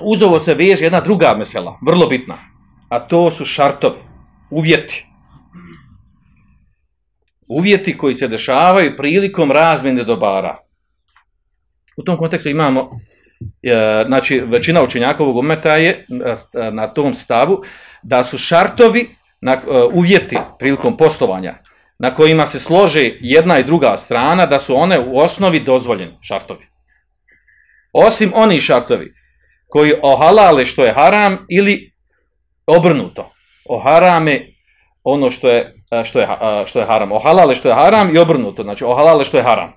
Uz ovo se veže jedna druga mesela, vrlo bitna, a to su šartovi, uvjeti. Uvjeti koji se dešavaju prilikom razmjene dobara. U tom kontekstu imamo, znači većina učenjakovog umeta je e, na tom stavu da su šartovi, na, e, uvjeti prilikom poslovanja na kojima se slože jedna i druga strana, da su one u osnovi dozvoljene šartovi. Osim oni šartovi koji ohalale što je haram ili obrnuto. Oharame ono što je, što je, što je haram. Ohalale što je haram i obrnuto. Znači ohalale što je haram.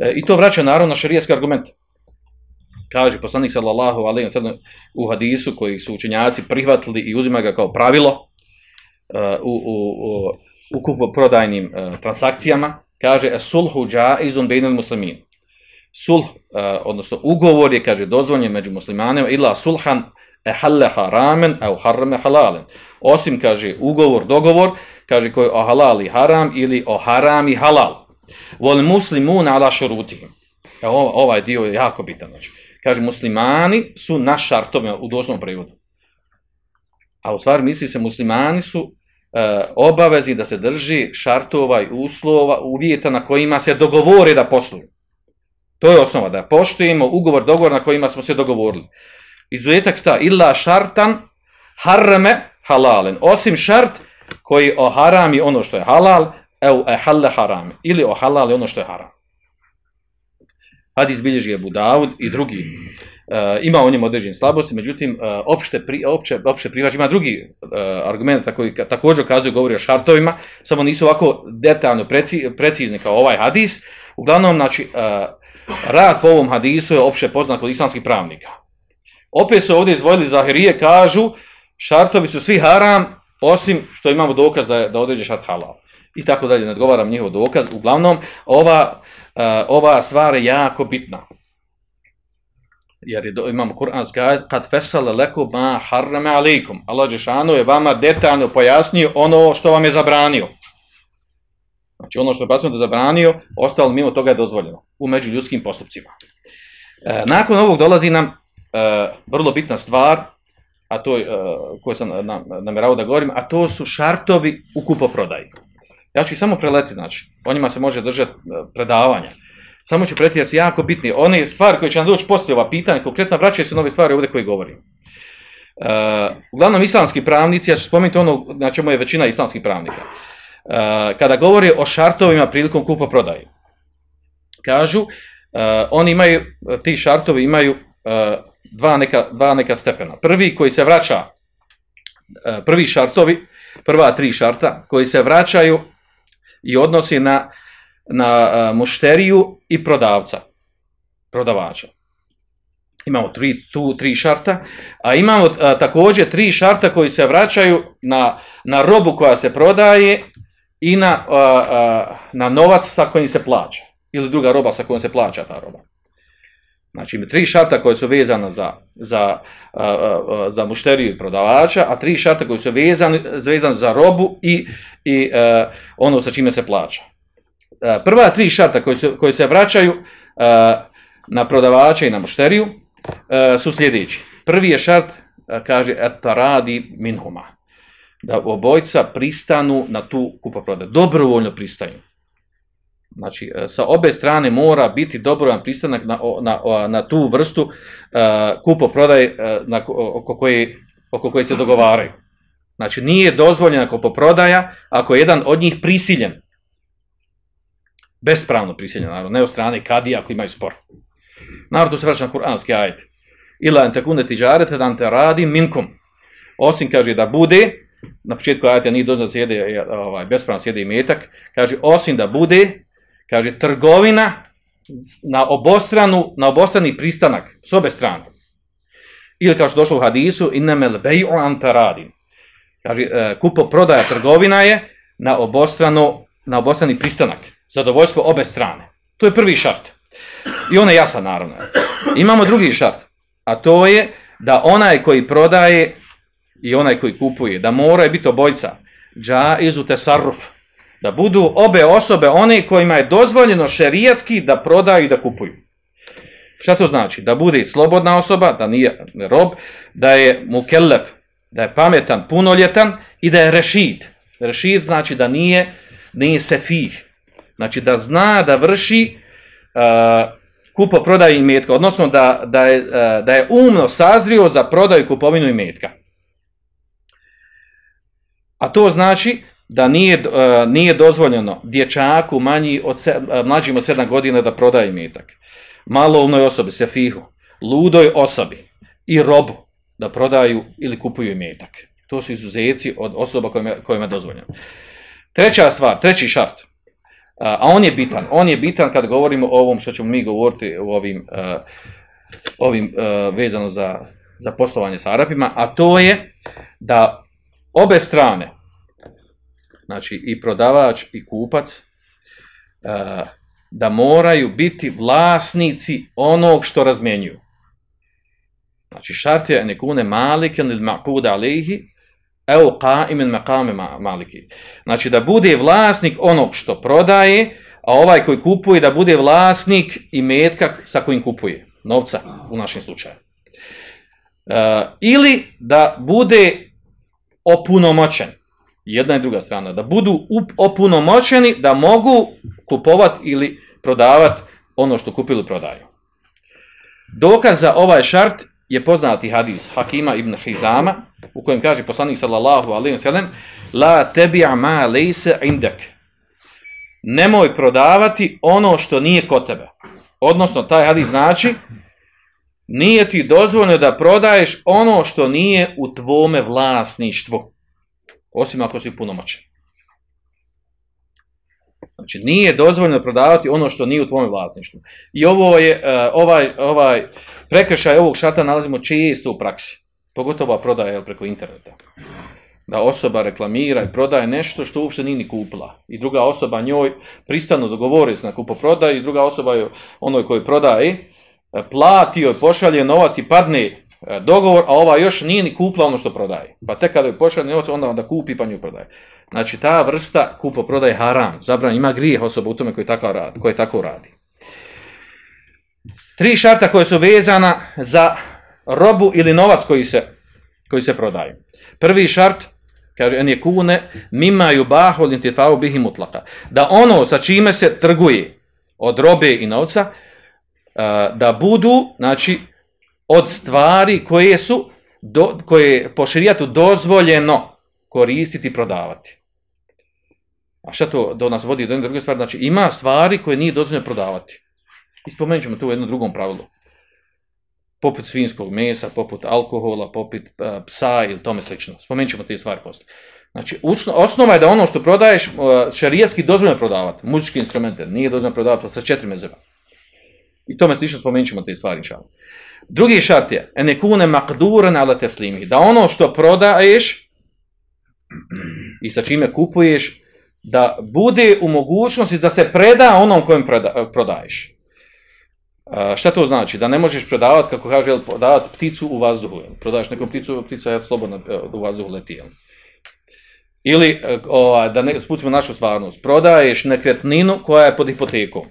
E, I to vraća naravno na šarijetski argument. Kaže poslanik sallallahu alejhi ve sellem u hadisu koji su učenjaci prihvatili i uzima ga kao pravilo uh, u, u, u, kupoprodajnim uh, transakcijama, kaže sulhu jaizun bainal muslimin. Sulh, uh, odnosno ugovor je, kaže, dozvoljen među muslimanima, ila sulhan ehalle haramen, au harrame halalen. Osim, kaže, ugovor, dogovor, kaže, koji o halali haram ili o harami halal. Vol muslimun ala šurutihim. Ovaj dio je jako bitan. Znači, kaže, muslimani su na šartovima u doslovnom prevodu. A u stvari misli se, muslimani su e, obavezi da se drži šartova i uslova, uvjeta na kojima se dogovore da posluju. To je osnova, da poštujemo ugovor, dogovor na kojima smo se dogovorili. Izuzetak šta? Illa šartan harrame halalen. Osim šart koji oharami ono što je halal, eu ehalle harame. Ili ohalali ono što je haram. Hadis bilježi je Budavud i drugi. Uh, ima o njemu određene slabosti, međutim, uh, opšte, pri, opće, opće privač ima drugi uh, argument koji također kazuju govori o šartovima, samo nisu ovako detaljno preci, precizni kao ovaj hadis. Uglavnom, znači, uh, rad po ovom hadisu je opće poznat kod islamskih pravnika. Opet su ovdje izvojili zahirije, kažu, šartovi su svi haram, osim što imamo dokaz da je da određe šart halal. I tako dalje, ne odgovaram njihov dokaz. Uglavnom, ova, uh, ova stvar je jako bitna. Jer je imamo kuranski ajed, kad fesale leko ma harrame alikum. Allah Žešanu je vama detaljno pojasnio ono što vam je zabranio. Znači ono što je zabranio, ostalo mimo toga je dozvoljeno u međuljudskim postupcima. E, nakon ovog dolazi nam e, vrlo bitna stvar, a to je, e, koju sam nam, namjerao da govorim, a to su šartovi u kupoprodaji. Ja ću ih samo preleti, znači, o njima se može držati e, predavanja. Samo ću preleti jer su jako bitni. One stvari koje će nam doći poslije ova pitanja, konkretno vraćaju se nove stvari ovdje koje govorim. E, uglavnom, islamski pravnici, ja ću spomenuti ono na čemu je većina islamskih pravnika. Uh, kada govori o šartovima prilikom kupo prodaje. Kažu, oni imaju, ti šartovi imaju dva, neka, dva neka stepena. Prvi koji se vraća, prvi šartovi, prva tri šarta, koji se vraćaju i odnosi na, na uh, mušteriju i prodavca, prodavača. Imamo tri, tu tri šarta, a imamo uh, također tri šarta koji se vraćaju na, na robu koja se prodaje i na, uh, uh, na novac sa kojim se plaća. Ili druga roba sa kojom se plaća ta roba. Znači tri šarta koje su vezane za, za, za mušteriju i prodavača, a tri šarta koje su vezane, vezane za robu i, i uh, ono sa čime se plaća. Uh, prva tri šarta koje, su, koje se vraćaju uh, na prodavača i na mušteriju su sljedeći. Prvi je šart, kaže, et radi minhuma da obojca pristanu na tu kupoprodaju. Dobrovoljno pristaju. Znači, e, sa obe strane mora biti dobrovoljan pristanak na, na, na tu vrstu uh, kupoprodaje uh, na, oko, koje, oko koje se dogovaraju. Znači, nije dozvoljena kupoprodaja ako je jedan od njih prisiljen. Bespravno prisiljen, naravno, ne od strane kadi ako imaju spor. Naravno, tu se vraća na kuranski ajit. Ila entekune tiđarete da te radi minkom. Osim, kaže, da bude, na početku ajta nije dozvoljeno sjede ovaj bespravno sjede i metak, kaže osim da bude, kaže trgovina na obostranu, na obostrani pristanak s obe strane. Ili kao što došlo u hadisu, inamel bej'u antaradin. Kaže, e, kupo prodaja trgovina je na obostrano, na obostrani pristanak. Zadovoljstvo obe strane. To je prvi šart. I on je jasan, naravno. Imamo drugi šart. A to je da onaj koji prodaje i onaj koji kupuje, da moraju biti obojca, džaizu tesarruf, da budu obe osobe one kojima je dozvoljeno šerijatski da prodaju i da kupuju. Šta to znači? Da bude slobodna osoba, da nije rob, da je mukellef, da je pametan, punoljetan i da je rešid. Rešid znači da nije, nije sefih. Znači da zna da vrši uh, kupo prodaju imetka, odnosno da, da, je, uh, da je umno sazrio za prodaju kupovinu imetka. A to znači da nije, uh, nije dozvoljeno dječaku manji od se, uh, mlađim od 7 godina da prodaje imetak. Maloumnoj osobi, sefihu, ludoj osobi i robu da prodaju ili kupuju imetak. To su izuzeci od osoba kojima, kojima je dozvoljeno. Treća stvar, treći šart, a on je bitan, on je bitan kad govorimo o ovom što ćemo mi govoriti o ovim, ovim vezano za, za poslovanje sa Arapima, a to je da obe strane, znači i prodavač i kupac, uh, da moraju biti vlasnici onog što razmjenjuju. Znači šart je nekune malike ili makuda alihi, evo qaimin maqame maliki. Znači da bude vlasnik onog što prodaje, a ovaj koji kupuje da bude vlasnik i metka sa kojim kupuje, novca u našem slučaju. Uh, ili da bude opunomoćen, jedna i druga strana, da budu opunomoćeni da mogu kupovati ili prodavati ono što kupili prodaju. Dokaz za ovaj šart je poznati hadis Hakima ibn Hizama, u kojem kaže poslanik sallallahu alaihi wa sallam La tebi'a ma lejse indak. Nemoj prodavati ono što nije kod tebe. Odnosno, taj hadis znači nije ti dozvoljeno da prodaješ ono što nije u tvome vlasništvu. Osim ako si punomoćen. Znači, nije dozvoljeno prodavati ono što nije u tvome vlasništvu. I ovo je, uh, ovaj, ovaj prekršaj ovog šata nalazimo često u praksi. Pogotovo prodaje preko interneta. Da osoba reklamira i prodaje nešto što uopšte nije ni kupila. I druga osoba njoj pristano dogovori se na kupoprodaju i druga osoba je onoj koji prodaje plati joj, pošalje novac i padne e, dogovor, a ova još nije ni kupila ono što prodaje. Pa tek kada joj pošalje novac, onda onda kupi pa nju prodaje. Znači ta vrsta kupo prodaje haram, zabran, ima grijeh osoba u tome koji tako radi. Koji tako radi. Tri šarta koje su vezana za robu ili novac koji se, koji se prodaju. Prvi šart, kaže, en je kune, mima ju bahu lintifau bihi mutlaka. Da ono sa čime se trguje od robe i novca, da budu, znači, od stvari koje su, do, koje je po širijatu dozvoljeno koristiti i prodavati. A šta to do nas vodi do jedne druge stvari? Znači, ima stvari koje nije dozvoljeno prodavati. I spomenut ćemo to u jednom drugom pravilu poput svinskog mesa, poput alkohola, poput uh, psa ili tome slično. Spomenut ćemo te stvari posle. Znači, osnova je da ono što prodaješ, uh, šarijski dozvoljeno prodavati, muzičke instrumente, nije dozvoljeno prodavati sa četiri mezeva. I tome slično spomenut ćemo te stvari. Čao. Drugi šart je, enekune makduren ala teslimi, da ono što prodaješ i sa čime kupuješ, da bude u mogućnosti da se preda onom kojem prodaješ. A, šta to znači? Da ne možeš prodavati, kako kaže, prodavati pticu u vazduhu. Prodaš nekom pticu, ptica je slobodno e, u vazduhu leti. Ili, e, o, da ne, spustimo našu stvarnost, prodaješ nekretninu koja je pod hipotekom.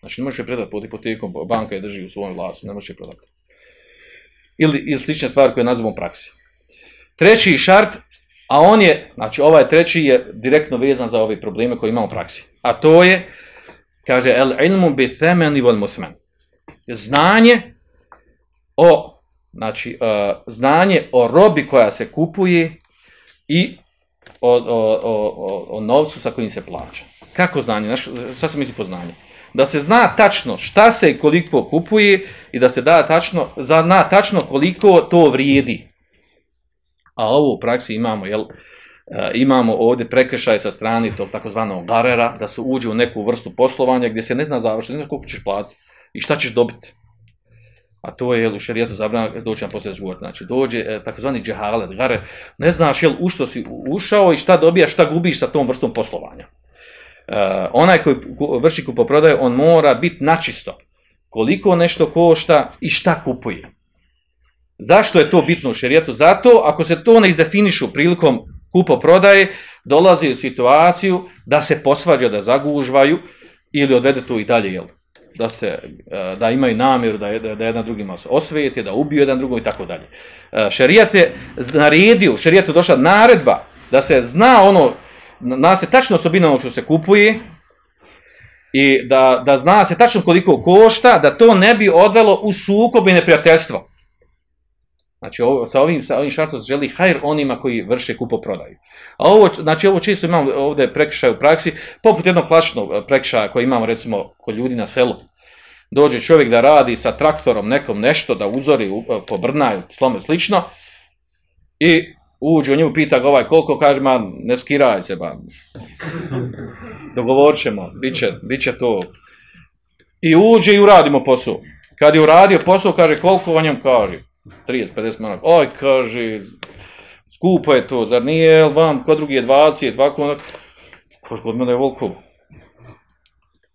Znači, ne možeš je predati pod hipotekom, banka je drži u svojom vlasu, ne možeš je prodati. Ili, ili slične stvari koje nazivamo praksi. Treći šart, a on je, znači ovaj treći je direktno vezan za ove probleme koje imamo u praksi. A to je, kaže, el ilmu bi themeni vol musmen znanje o znači uh, znanje o robi koja se kupuje i o, o, o, novcu sa kojim se plaća. Kako znanje? Šta se misli po znanje? Da se zna tačno šta se i koliko kupuje i da se da tačno, zna tačno koliko to vrijedi. A ovo u praksi imamo, jel, uh, imamo ovdje prekršaj sa strani tog takozvanog garera, da se uđe u neku vrstu poslovanja gdje se ne zna završiti, ne zna koliko ćeš platiti i šta ćeš dobiti. A to je u šarijetu zabrana, doći na posljedać govor. Znači, dođe e, takozvani džehalet, gare, ne znaš jel u što si ušao i šta dobijaš, šta gubiš sa tom vrstom poslovanja. Uh, onaj koji vrši kupoprodaju, on mora biti načisto koliko nešto košta i šta kupuje. Zašto je to bitno u šerijetu? Zato ako se to ne izdefinišu prilikom kupo prodaje, dolazi u situaciju da se posvađa, da zagužvaju ili odvede to i dalje, jel? Da, se, e, da imaju namjeru da, da, da jedan drugima osvijeti, da ubiju jedan drugog i tako dalje. E, šerijat je naredio, šerijat je došla naredba da se zna ono, na se tačno osobina ono što se kupuje, i da, da zna se tačno koliko košta, da to ne bi odvelo u sukob i neprijateljstvo. Znači, ovo, sa ovim, sa ovim šartom želi hajr onima koji vrše kupo-prodaju. A ovo, znači, ovo čisto imamo ovdje prekršaj u praksi, poput jednog klasičnog e, prekršaja koji imamo, recimo, kod ljudi na selu. Dođe čovjek da radi sa traktorom nekom nešto, da uzori, e, pobrnaju, slome slično, i uđe u njemu, pita ga ovaj koliko, kaže, ma, ne skiraj se, ba. Dogovorit ćemo, bit će, bit će to. I uđe i uradimo posao. Kad je uradio posao, kaže, koliko o njemu kaže? 30-50 maraka. Oj, kaže, skupo je to, zar nije, vam, kod drugi je 20, ovako, onak. Kod mene je volko.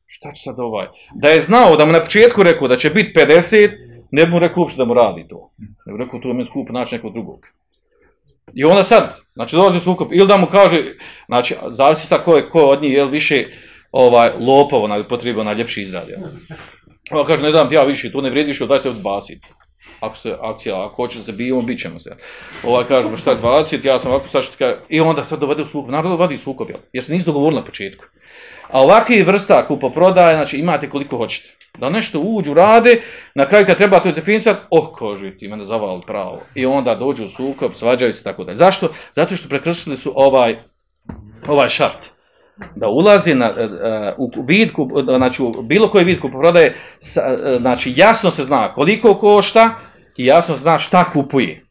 Šta će sad ovaj? Da je znao, da mu na početku rekao da će biti 50, ne bi mu rekao uopšte da mu radi to. Ne bi rekao, to je mi skupo naći nekog drugog. I onda sad, znači dolazi sukob, ili da mu kaže, znači, zavisi sad ko je, ko od njih, jel više ovaj, lopovo, na, potrebno na ljepši izrad, jel? Ova kaže, ne dam ja više, to ne vredi više od 20 od 20. Ako se akcija, ako hoće se bijemo, bit ćemo se. Ovaj kaže, šta je 20, ja sam ovako sad što i onda sad dovede u sukob, naravno u sukob, jel? Jer se nisu dogovorili na početku. A ovakvi vrsta kupoprodaje, znači imate koliko hoćete. Da nešto uđu, rade, na kraju kad treba to izdefinisati, oh, koži, ti mene zavali pravo. I onda dođu u sukob, svađaju se tako dalje. Zašto? Zato što prekršili su ovaj, ovaj šart. Da ulazi na, uh, u vid, kup, znači u bilo koji vid kupoprodaje, uh, znači jasno se zna koliko košta i jasno zna šta kupuje.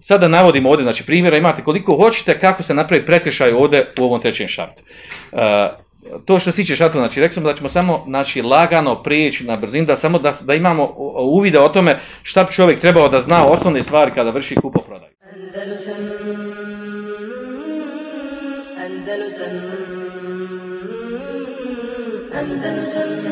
Sada navodimo ovdje, znači primjera imate koliko hoćete kako se napravi prekršaj ovdje u ovom trećem šartu. To što se tiče šartu, znači rekli smo da ćemo samo znači, lagano prijeći na brzinu, da samo da, da imamo uvide o tome šta bi čovjek trebao da zna osnovne stvari kada vrši kupo prodaju. Andalusam Andalusam. Andalusam. Andalusam